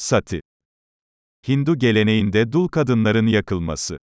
Sati. Hindu geleneğinde dul kadınların yakılması.